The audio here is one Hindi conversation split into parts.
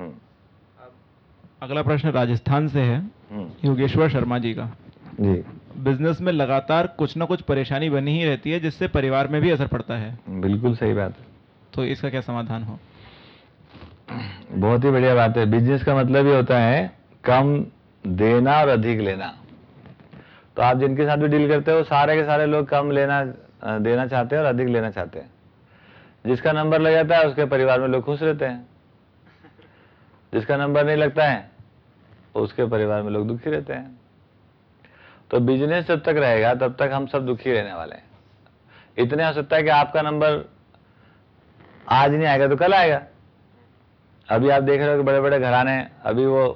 हम्म, अगला प्रश्न राजस्थान से है हम्म, योगेश्वर शर्मा जी का। जी। बिज़नेस में लगातार कुछ ना कुछ परेशानी बनी ही रहती है जिससे परिवार में भी असर पड़ता है। बिल्कुल सही बात है। तो इसका क्या समाधान हो? बहुत ही बढ़िया बात है। बिज़नेस का मतलब ये होता है कम देना और अधिक लेना। तो आप जिनके साथ भी डील करते हो सारे के सारे लोग कम लेना देना चाहते हैं और अधिक लेना चाहते हैं। जिसका नंबर लग जाता है उसके परिवार में लोग खुश रहते हैं। जिसका नंबर नहीं लगता है, उसके परिवार में लोग दुखी रहते हैं। तो बिज़नेस जब तक रहेगा, तब तक हम सब दुखी रहने वाले हैं। इतने हो सकता है कि आपका नंबर आज नहीं आएगा तो कल आएगा। अभी आप देख रहे हो कि बड़े बड़े घराने अभी वो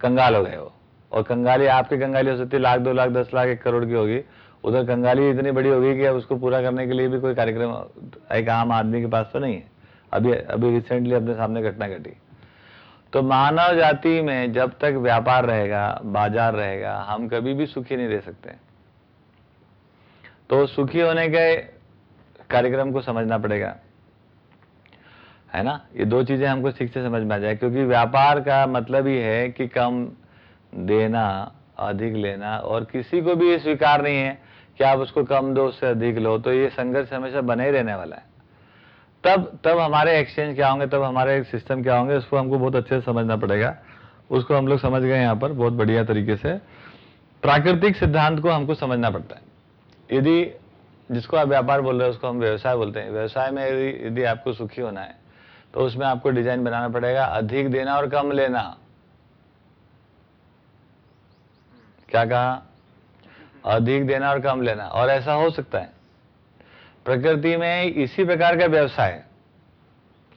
कंगाल हो गए वो और कंगाली, आपकी कंगाली हो सकती है, लाख, दो लाख, दस लाख, एक करोड़ की होगी। उधर कंगाली इतनी बड़ी होगी कि अब उसको पूरा करने के लिए भी कोई कार्यक्रम, एक आम आदमी के पास तो नहीं है। अभी अभी रिसेंटली अपने सामने घटना घटी। तो मानव जाति में जब तक व्यापार रहेगा, बाज़ार रहेगा, हम कभी भी सुखी नहीं रह सकते। तो सुखी होने के कार्यक्रम को समझना पड़ेगा। है ना? ये दो चीज़ें हमको ठीक से समझ में आ जाए, क्योंकि व्यापार का मतलब ही है कि कम देना, अधिक लेना, और किसी को भी ये स्वीकार नहीं है कि आप उसको कम दो, उससे अधिक लो। तो ये संघर्ष हमेशा बना ही रहने वाला है। तब तब हमारे एक्सचेंज क्या होंगे, तब हमारे सिस्टम क्या होंगे, उसको हमको बहुत अच्छे से समझना पड़ेगा। उसको हम लोग समझ गए यहाँ पर, बहुत बढ़िया तरीके से। प्राकृतिक सिद्धांत को हमको समझना पड़ता है। यदि जिसको आप व्यापार बोल रहे हो, उसको हम व्यवसाय बोलते हैं। व्यवसाय में यदि यदि आपको सुखी होना है तो उसमें आपको डिज़ाइन बनाना पड़ेगा। अधिक देना और कम लेना। क्या कहा? अधिक देना और कम लेना। और ऐसा हो सकता है। प्रकृति में इसी प्रकार का व्यवसाय है।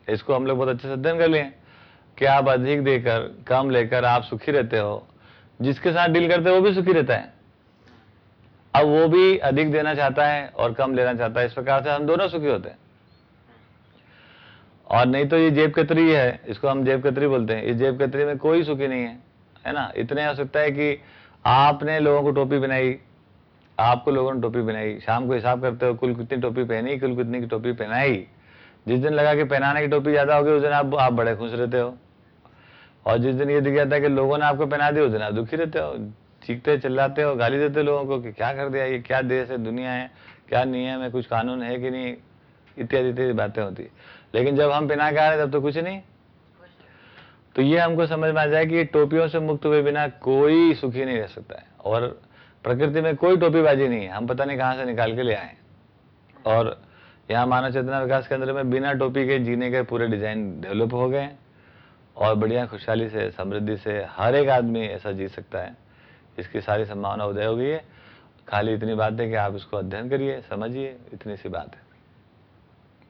इसको हम लोग बहुत अच्छे से अध्ययन कर लिए कि आप अधिक देकर, कम लेकर आप सुखी रहते हो। जिसके साथ डील करते हो, वो भी सुखी रहता है। अब वो भी अधिक देना चाहता है और कम लेना चाहता है, इस प्रकार से हम दोनों सुखी होते हैं। और नहीं तो ये जेब कतरी है, इसको हम जेब कतरी बोलते हैं। इस जेब कतरी में कोई सुखी नहीं है है ना? इतने हो सकता है कि आपने लोगों को टोपी पहनाई आपको लोगों ने टोपी पहनाई, शाम को हिसाब करते हो, कुल कितनी टोपी पहनी, कुल कितनी की टोपी पहनाई। जिस दिन लगा कि पहनाने की टोपी ज़्यादा होगी, उस दिन आप आप बड़े खुश रहते हो। और जिस दिन ये दिख जाता है कि लोगों ने आपको पहना दिया, उस दिन आप दुखी रहते हो, चीखते, चिल्लाते हो, गाली देते हो लोगों को कि क्या कर दिया ये, क्या देश है, दुनिया है, क्या नियम है, कुछ कानून है कि नहीं, इत्यादि इत्यादि बातें होती। लेकिन जब हम पहना के आ रहे तब तो कुछ नहीं। तो ये हमको समझ में आ जाए कि टोपियों से मुक्त हुए बिना कोई सुखी नहीं रह सकता है। और प्रकृति में कोई टोपीबाजी नहीं है। हम पता नहीं कहाँ से निकाल के ले आए। और यहाँ मानव चेतना विकास केंद्र में बिना टोपी के जीने के पूरे डिज़ाइन डेवलप हो गए और बढ़िया खुशहाली से, समृद्धि से हर एक आदमी ऐसा जी सकता है। इसकी सारी संभावना उदय हो गई है। खाली इतनी बात है कि आप इसको अध्ययन करिए, समझिए, इतनी सी बात है।